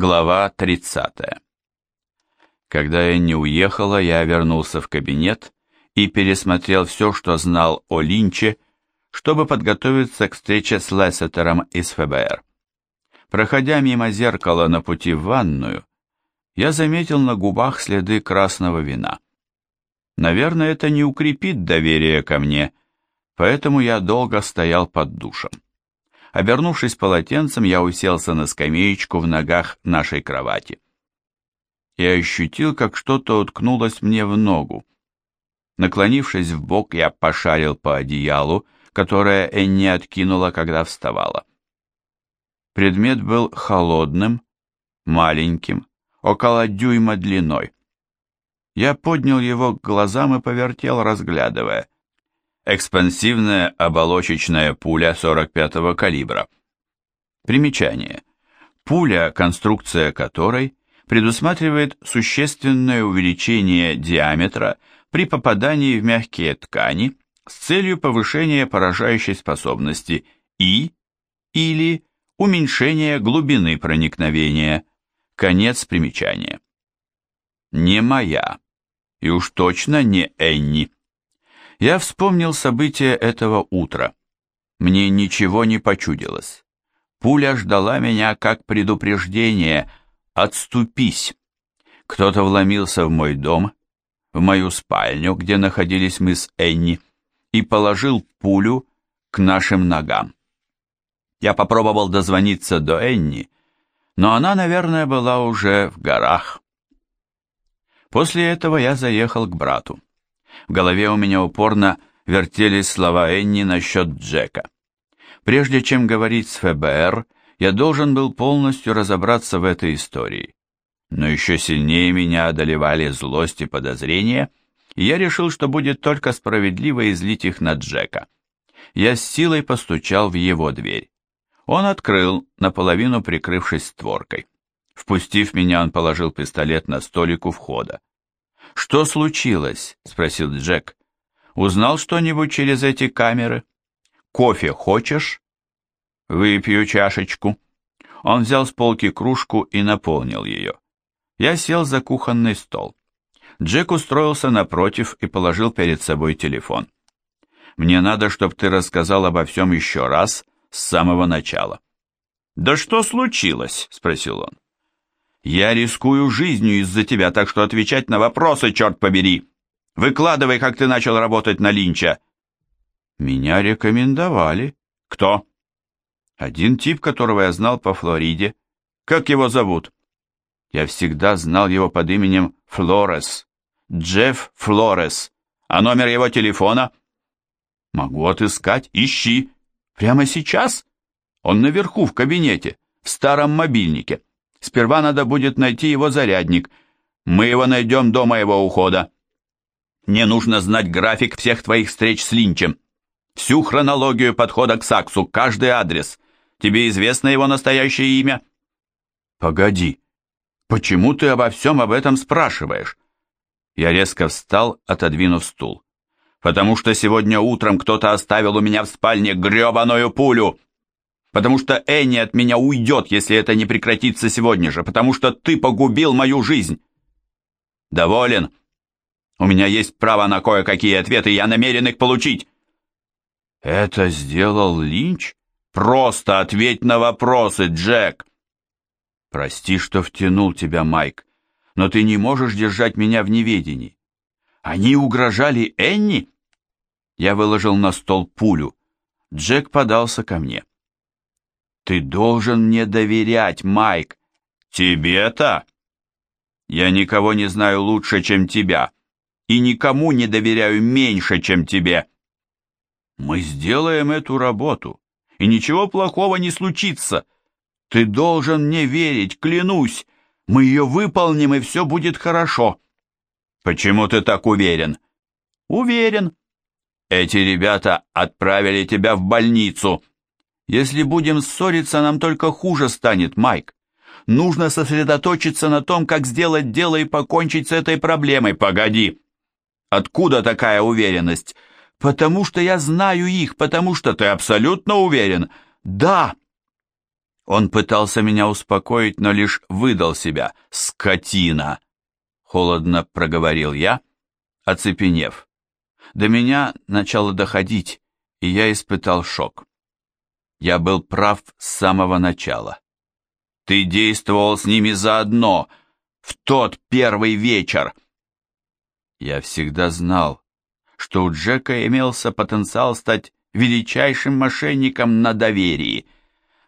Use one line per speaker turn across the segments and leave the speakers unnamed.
Глава 30. Когда я не уехала, я вернулся в кабинет и пересмотрел все, что знал о Линче, чтобы подготовиться к встрече с Лессетером из ФБР. Проходя мимо зеркала на пути в ванную, я заметил на губах следы красного вина. Наверное, это не укрепит доверие ко мне, поэтому я долго стоял под душем. Обернувшись полотенцем, я уселся на скамеечку в ногах нашей кровати. Я ощутил, как что-то уткнулось мне в ногу. Наклонившись в бок, я пошарил по одеялу, которое Энни откинула, когда вставала. Предмет был холодным, маленьким, около дюйма длиной. Я поднял его к глазам и повертел, разглядывая экспансивная оболочечная пуля 45-го калибра. Примечание. Пуля, конструкция которой предусматривает существенное увеличение диаметра при попадании в мягкие ткани с целью повышения поражающей способности и или уменьшения глубины проникновения. Конец примечания. Не моя, и уж точно не Энни. Я вспомнил события этого утра. Мне ничего не почудилось. Пуля ждала меня как предупреждение «Отступись!». Кто-то вломился в мой дом, в мою спальню, где находились мы с Энни, и положил пулю к нашим ногам. Я попробовал дозвониться до Энни, но она, наверное, была уже в горах. После этого я заехал к брату. В голове у меня упорно вертелись слова Энни насчет Джека. Прежде чем говорить с ФБР, я должен был полностью разобраться в этой истории. Но еще сильнее меня одолевали злость и подозрения, и я решил, что будет только справедливо излить их на Джека. Я с силой постучал в его дверь. Он открыл, наполовину прикрывшись створкой. Впустив меня, он положил пистолет на столик у входа. «Что случилось?» — спросил Джек. «Узнал что-нибудь через эти камеры? Кофе хочешь?» «Выпью чашечку». Он взял с полки кружку и наполнил ее. Я сел за кухонный стол. Джек устроился напротив и положил перед собой телефон. «Мне надо, чтобы ты рассказал обо всем еще раз, с самого начала». «Да что случилось?» — спросил он. Я рискую жизнью из-за тебя, так что отвечать на вопросы, черт побери. Выкладывай, как ты начал работать на Линча. Меня рекомендовали. Кто? Один тип, которого я знал по Флориде. Как его зовут? Я всегда знал его под именем Флорес. Джефф Флорес. А номер его телефона? Могу отыскать. Ищи. Прямо сейчас? Он наверху в кабинете, в старом мобильнике. Сперва надо будет найти его зарядник. Мы его найдем до моего ухода. Мне нужно знать график всех твоих встреч с Линчем. Всю хронологию подхода к Саксу, каждый адрес. Тебе известно его настоящее имя? Погоди. Почему ты обо всем об этом спрашиваешь? Я резко встал, отодвинув стул. Потому что сегодня утром кто-то оставил у меня в спальне гребаную пулю потому что Энни от меня уйдет, если это не прекратится сегодня же, потому что ты погубил мою жизнь. Доволен? У меня есть право на кое-какие ответы, я намерен их получить. Это сделал Линч? Просто ответь на вопросы, Джек. Прости, что втянул тебя, Майк, но ты не можешь держать меня в неведении. Они угрожали Энни? Я выложил на стол пулю. Джек подался ко мне. Ты должен мне доверять, Майк. Тебе-то? Я никого не знаю лучше, чем тебя, и никому не доверяю меньше, чем тебе. Мы сделаем эту работу, и ничего плохого не случится. Ты должен мне верить, клянусь. Мы ее выполним, и все будет хорошо. Почему ты так уверен? Уверен. Эти ребята отправили тебя в больницу. Если будем ссориться, нам только хуже станет, Майк. Нужно сосредоточиться на том, как сделать дело и покончить с этой проблемой. Погоди. Откуда такая уверенность? Потому что я знаю их, потому что ты абсолютно уверен. Да. Он пытался меня успокоить, но лишь выдал себя. «Скотина!» — холодно проговорил я, оцепенев. До меня начало доходить, и я испытал шок. Я был прав с самого начала. Ты действовал с ними заодно, в тот первый вечер. Я всегда знал, что у Джека имелся потенциал стать величайшим мошенником на доверии.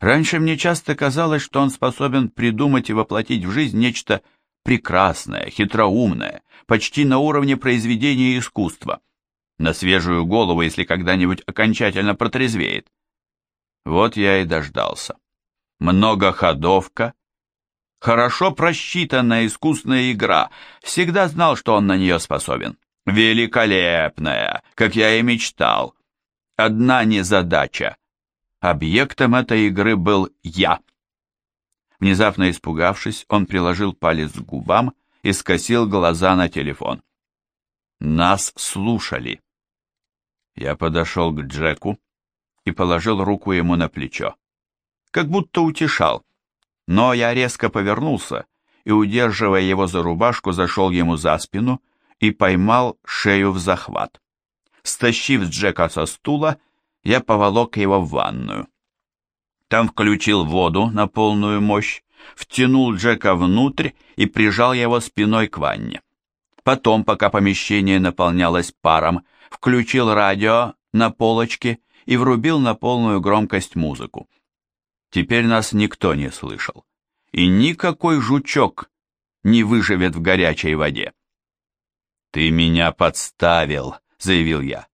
Раньше мне часто казалось, что он способен придумать и воплотить в жизнь нечто прекрасное, хитроумное, почти на уровне произведения искусства. На свежую голову, если когда-нибудь окончательно протрезвеет. Вот я и дождался. Многоходовка, хорошо просчитанная искусная игра, всегда знал, что он на нее способен. Великолепная, как я и мечтал. Одна незадача. Объектом этой игры был я. Внезапно испугавшись, он приложил палец к губам и скосил глаза на телефон. Нас слушали. Я подошел к Джеку и положил руку ему на плечо. Как будто утешал. Но я резко повернулся и, удерживая его за рубашку, зашел ему за спину и поймал шею в захват. Стащив Джека со стула, я поволок его в ванную. Там включил воду на полную мощь, втянул Джека внутрь и прижал его спиной к ванне. Потом, пока помещение наполнялось паром, включил радио на полочке и врубил на полную громкость музыку. Теперь нас никто не слышал, и никакой жучок не выживет в горячей воде. «Ты меня подставил», — заявил я.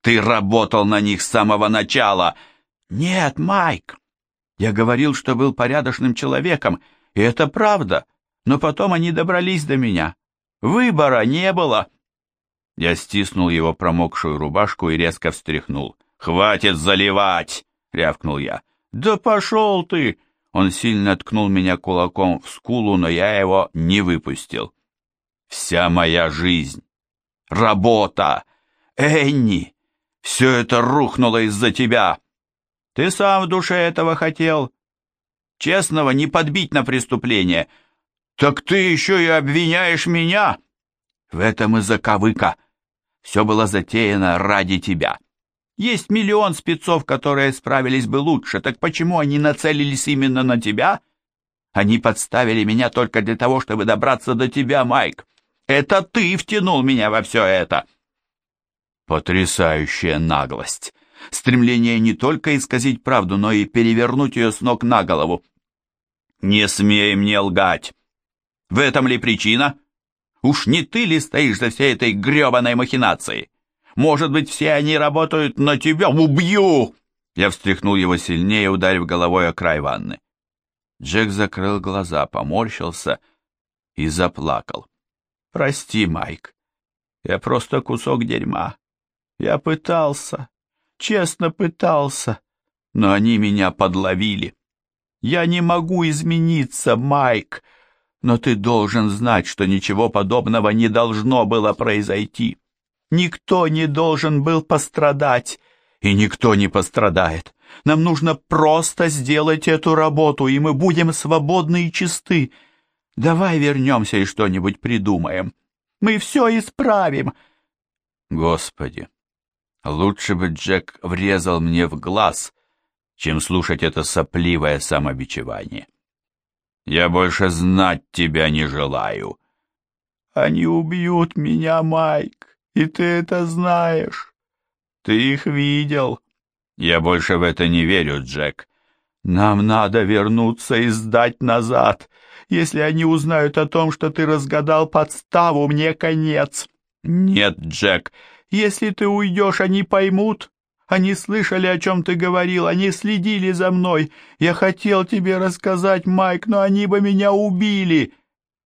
«Ты работал на них с самого начала!» «Нет, Майк, я говорил, что был порядочным человеком, и это правда, но потом они добрались до меня. Выбора не было!» Я стиснул его промокшую рубашку и резко встряхнул. «Хватит заливать!» — рявкнул я. «Да пошел ты!» Он сильно ткнул меня кулаком в скулу, но я его не выпустил. «Вся моя жизнь! Работа! Энни! Все это рухнуло из-за тебя! Ты сам в душе этого хотел! Честного не подбить на преступление! Так ты еще и обвиняешь меня!» В этом и заковыка. Все было затеяно ради тебя. Есть миллион спецов, которые справились бы лучше, так почему они нацелились именно на тебя? Они подставили меня только для того, чтобы добраться до тебя, Майк. Это ты втянул меня во все это. Потрясающая наглость. Стремление не только исказить правду, но и перевернуть ее с ног на голову. Не смей мне лгать. В этом ли причина? Уж не ты ли стоишь за всей этой гребаной махинацией? Может быть, все они работают на тебя? Убью!» Я встряхнул его сильнее, ударив головой о край ванны. Джек закрыл глаза, поморщился и заплакал. «Прости, Майк, я просто кусок дерьма. Я пытался, честно пытался, но они меня подловили. Я не могу измениться, Майк, но ты должен знать, что ничего подобного не должно было произойти. Никто не должен был пострадать, и никто не пострадает. Нам нужно просто сделать эту работу, и мы будем свободны и чисты. Давай вернемся и что-нибудь придумаем. Мы все исправим. Господи, лучше бы Джек врезал мне в глаз, чем слушать это сопливое самобичевание. Я больше знать тебя не желаю. Они убьют меня, Майк. И ты это знаешь. Ты их видел. Я больше в это не верю, Джек. Нам надо вернуться и сдать назад. Если они узнают о том, что ты разгадал подставу, мне конец. Нет, Джек, если ты уйдешь, они поймут. Они слышали, о чем ты говорил, они следили за мной. Я хотел тебе рассказать, Майк, но они бы меня убили.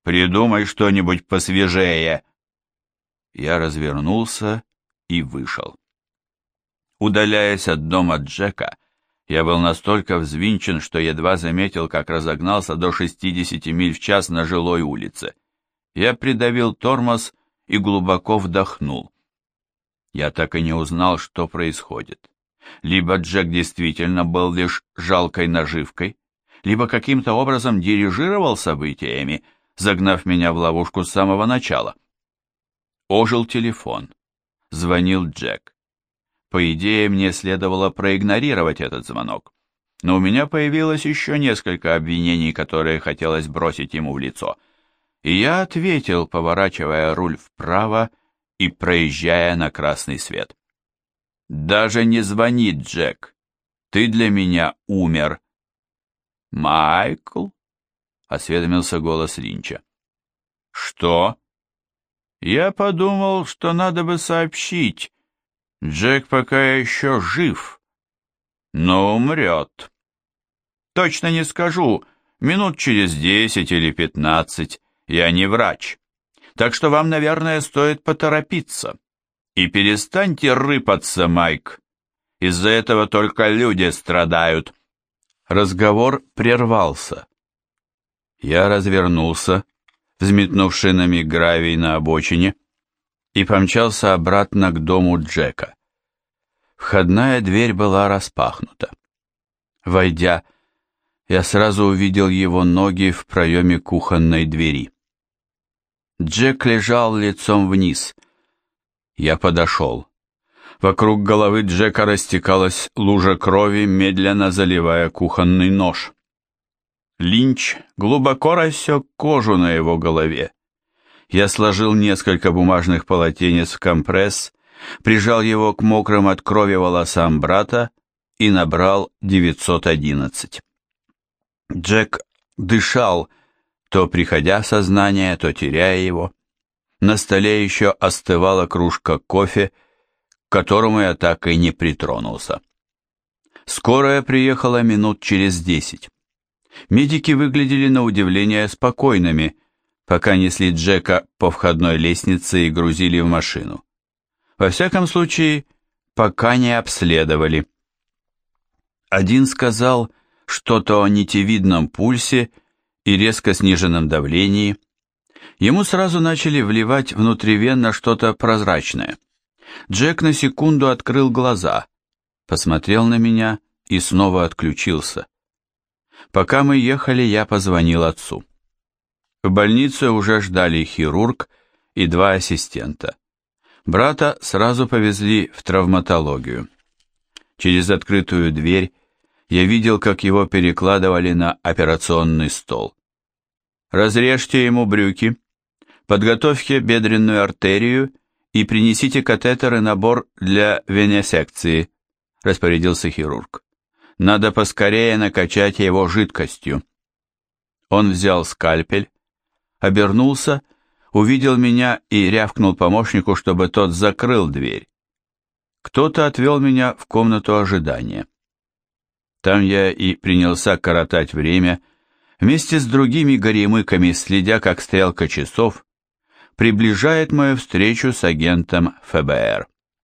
Придумай что-нибудь посвежее. Я развернулся и вышел. Удаляясь от дома Джека, я был настолько взвинчен, что едва заметил, как разогнался до 60 миль в час на жилой улице. Я придавил тормоз и глубоко вдохнул. Я так и не узнал, что происходит. Либо Джек действительно был лишь жалкой наживкой, либо каким-то образом дирижировал событиями, загнав меня в ловушку с самого начала. Ожил телефон. Звонил Джек. По идее, мне следовало проигнорировать этот звонок. Но у меня появилось еще несколько обвинений, которые хотелось бросить ему в лицо. И я ответил, поворачивая руль вправо и проезжая на красный свет. «Даже не звони, Джек. Ты для меня умер». «Майкл?» — осведомился голос Линча. «Что?» «Я подумал, что надо бы сообщить. Джек пока еще жив, но умрет. Точно не скажу, минут через десять или пятнадцать. Я не врач. Так что вам, наверное, стоит поторопиться. И перестаньте рыпаться, Майк. Из-за этого только люди страдают». Разговор прервался. Я развернулся, взметнув шинами гравий на обочине, и помчался обратно к дому Джека. Входная дверь была распахнута. Войдя, я сразу увидел его ноги в проеме кухонной двери. Джек лежал лицом вниз. Я подошел. Вокруг головы Джека растекалась лужа крови, медленно заливая кухонный нож. Линч глубоко рассек кожу на его голове. Я сложил несколько бумажных полотенец в компресс, прижал его к мокрым от крови волосам брата и набрал 911. Джек дышал, то приходя в сознание, то теряя его. На столе еще остывала кружка кофе, к которому я так и не притронулся. Скорая приехала минут через десять. Медики выглядели на удивление спокойными, пока несли Джека по входной лестнице и грузили в машину. Во всяком случае, пока не обследовали. Один сказал что-то о нитевидном пульсе и резко сниженном давлении. Ему сразу начали вливать внутривенно что-то прозрачное. Джек на секунду открыл глаза, посмотрел на меня и снова отключился. Пока мы ехали, я позвонил отцу. В больнице уже ждали хирург и два ассистента. Брата сразу повезли в травматологию. Через открытую дверь я видел, как его перекладывали на операционный стол. «Разрежьте ему брюки, подготовьте бедренную артерию и принесите катетер и набор для венесекции», распорядился хирург. «Надо поскорее накачать его жидкостью». Он взял скальпель, обернулся, увидел меня и рявкнул помощнику, чтобы тот закрыл дверь. Кто-то отвел меня в комнату ожидания. Там я и принялся коротать время вместе с другими горемыками, следя, как стрелка часов приближает мою встречу с агентом ФБР.